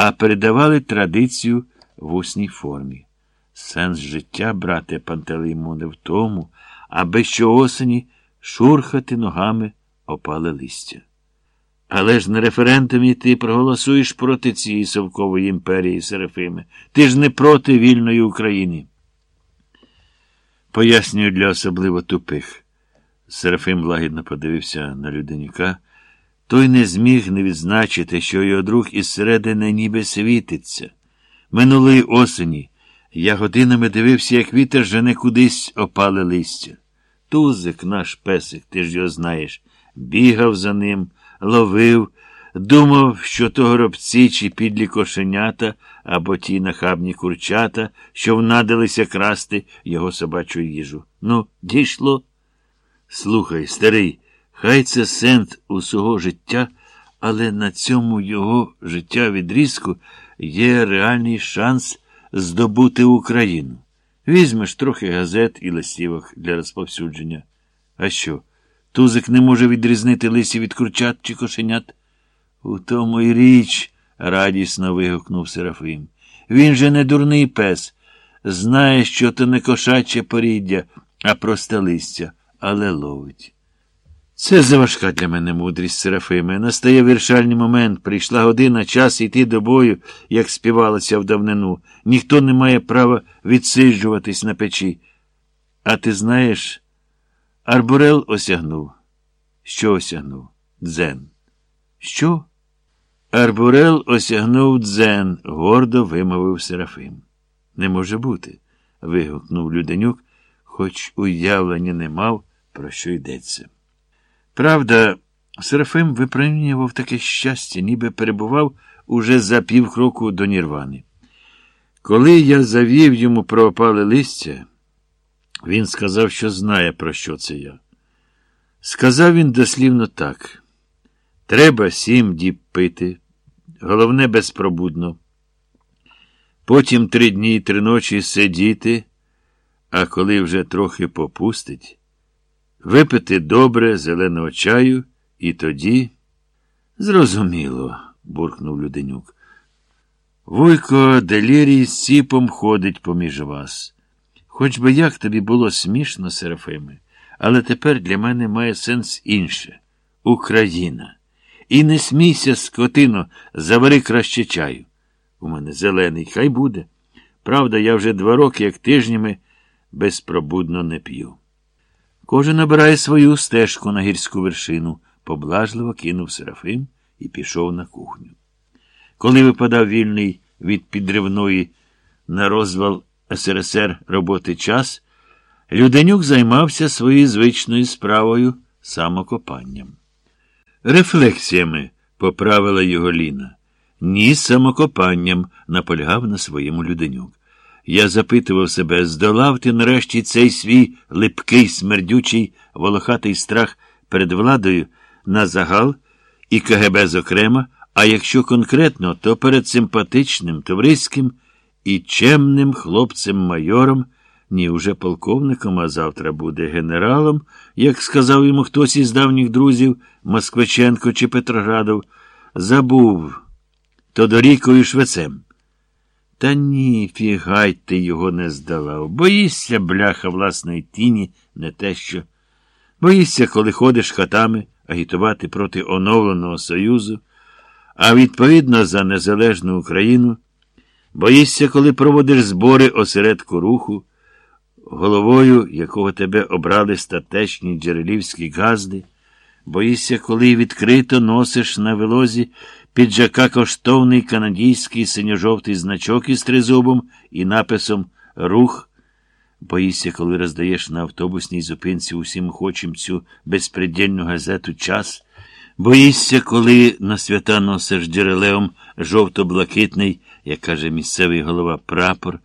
а передавали традицію в усній формі. Сенс життя, брате Пантелеймоне, в тому, аби щоосені шурхати ногами опале листя. Але ж на референдумі ти проголосуєш проти цієї совкової імперії Серафими. Ти ж не проти вільної України. Пояснюю для особливо тупих. Серафим лагідно подивився на Люденюка. Той не зміг не відзначити, що його друг із середини ніби світиться. Минулої осені я годинами дивився, як вітер жене кудись опале листя. Тузик, наш песик, ти ж його знаєш, бігав за ним, ловив, думав, що то горобці чи підлі кошенята або ті нахабні курчата, що внадилися красти його собачу їжу. Ну, дійшло. Слухай, старий, хай це сент усього життя, але на цьому його життя відрізку є реальний шанс здобути Україну. Візьмеш трохи газет і листівок для розповсюдження. А що? Тузик не може відрізнити лисі від курчат чи кошенят? У тому й річ, радісно вигукнув Серафим. Він же не дурний пес. Знає, що то не кошаче поріддя, а просте листя, але ловить. Це заважка для мене мудрість Серафиме. Настає вирішальний момент. Прийшла година, час йти до бою, як співалося в давнину. Ніхто не має права відсиджуватись на печі. А ти знаєш, Арбурел осягнув. Що осягнув? Дзен. Що? Арбурел осягнув дзен, гордо вимовив Серафим. Не може бути. вигукнув Люденюк, хоч уявлення не мав, про що йдеться. Правда, Серафим випромінював таке щастя, ніби перебував уже за півкроку до Нірвани. Коли я завів йому про опале листя, він сказав, що знає, про що це я. Сказав він дослівно так: треба сім діб пити, головне безпробудно. Потім три дні і три ночі сидіти, а коли вже трохи попустить, випити добре зеленого чаю, і тоді. Зрозуміло, буркнув Люденюк. Вуйко Делірій з ціпом ходить поміж вас. Хоч би як тобі було смішно, Серафиме, але тепер для мене має сенс інше Україна. І не смійся, скотино, завари краще чаю. У мене зелений, хай буде. Правда, я вже два роки, як тижнями, безпробудно не п'ю. Кожен обирає свою стежку на гірську вершину, поблажливо кинув Серафим і пішов на кухню. Коли випадав вільний від підривної на розвал СРСР роботи час, Люденюк займався своєю звичною справою самокопанням. Рефлексіями поправила його Ліна. Ні, самокопанням, наполягав на своєму Люденюк. Я запитував себе, здолав ти нарешті цей свій липкий, смердючий, волохатий страх перед владою на загал і КГБ зокрема, а якщо конкретно, то перед симпатичним, товариським і чемним хлопцем-майором, ні уже полковником, а завтра буде генералом, як сказав йому хтось із давніх друзів Москвиченко чи Петроградов, забув Тодорікою Швецем. Та ні, фігай ти його не здавав. Боїшся, бляха, власної тіні, не те що. Боїшся, коли ходиш хатами агітувати проти оновленого Союзу, а відповідно за незалежну Україну. Боїшся, коли проводиш збори осередку руху, головою якого тебе обрали статечні джерелівські газди, боїшся, коли відкрито носиш на вилозі піджака коштовний канадійський синьо-жовтий значок із тризубом і написом Рух. Боїшся, коли роздаєш на автобусній зупинці усім хочем цю безпредельну газету час. Боїшся, коли на свята носиш джерелеом жовто-блакитний, як каже місцевий голова прапор.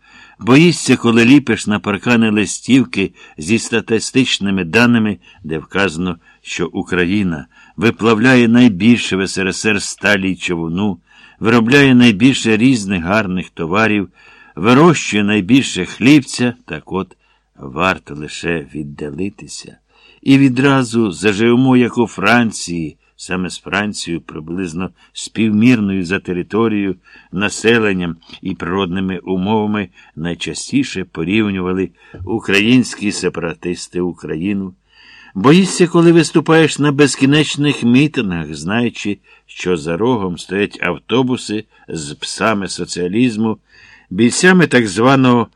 Боїшся, коли ліпиш на паркани листівки зі статистичними даними, де вказано, що Україна виплавляє найбільше в СРСР сталі й човуну, виробляє найбільше різних гарних товарів, вирощує найбільше хлібця, так от варто лише віддалитися. І відразу заживемо, як у Франції саме з Францією, приблизно співмірною за територією, населенням і природними умовами найчастіше порівнювали українські сепаратисти Україну. Боїшся, коли виступаєш на безкінечних мітингах, знаючи, що за рогом стоять автобуси з псами соціалізму, бійцями так званого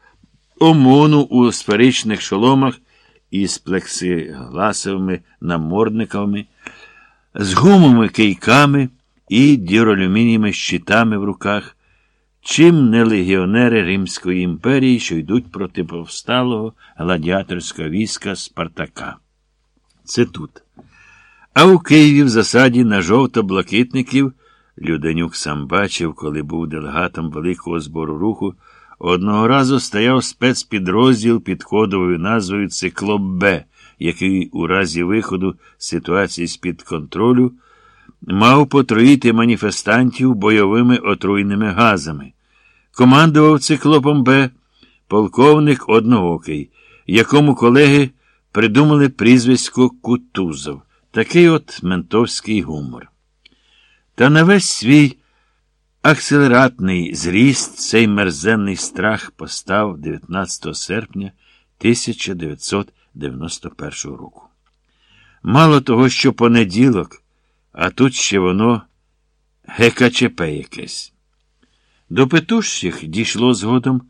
ОМОНу у сферичних шоломах із плексигласовими намордниками, з гумовими кийками і діролюмінієвими щитами в руках, чим не легіонери Римської імперії, що йдуть проти повсталого гладіаторського війська Спартака. Це тут. А у Києві в засаді на жовто-блакитників Люденюк сам бачив, коли був делегатом великого збору руху, одного разу стояв спецпідрозділ під кодовою назвою Циклоп Б, який у разі виходу ситуації з-під контролю мав потроїти маніфестантів бойовими отруйними газами. Командував циклопом Б полковник одноокий, якому колеги придумали прізвисько Кутузов. Такий от ментовський гумор. Та на весь свій акселератний зріст цей мерзенний страх постав 19 серпня 1991 року. Мало того, що понеділок, а тут ще воно ГКЧП якесь. До петущих дійшло згодом.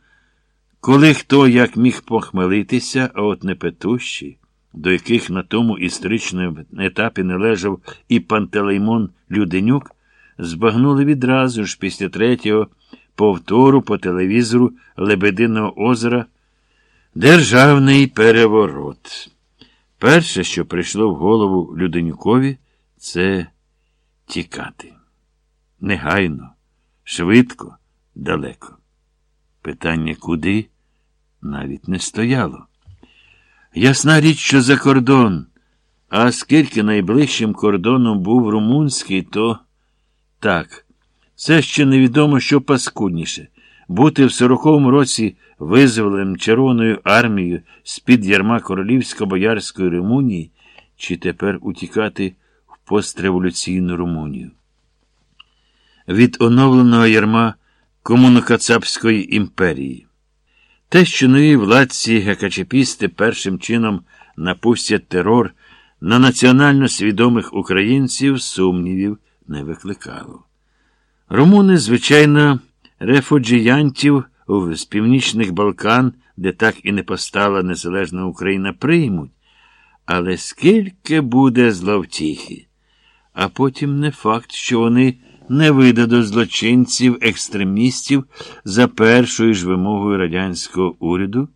Коли хто як міг похмелитися, а от не петущі, до яких на тому історичному етапі належав і Пантелеймон Люденюк, збагнули відразу ж після третього повтору по телевізору Лебединого озера Державний переворот. Перше, що прийшло в голову Люденюкові, це тікати. Негайно, швидко, далеко. Питання куди навіть не стояло. Ясна річ, що за кордон, а скільки найближчим кордоном був румунський, то так, це ще невідомо, що паскудніше бути в сороковому році визволеним Червоною армією з-під ярма королівсько-боярської Румунії, чи тепер утікати в постреволюційну Румунію. Від оновленого ярма комунокацапської імперії. Те, що нові владці гекачепісти першим чином напустять терор на національно свідомих українців сумнівів не викликало. Румуни, звичайно, рефуджіянтів з північних Балкан, де так і не постала незалежна Україна, приймуть. Але скільки буде зловтіхи? А потім не факт, що вони не видадуть злочинців, екстремістів за першою ж вимогою радянського уряду.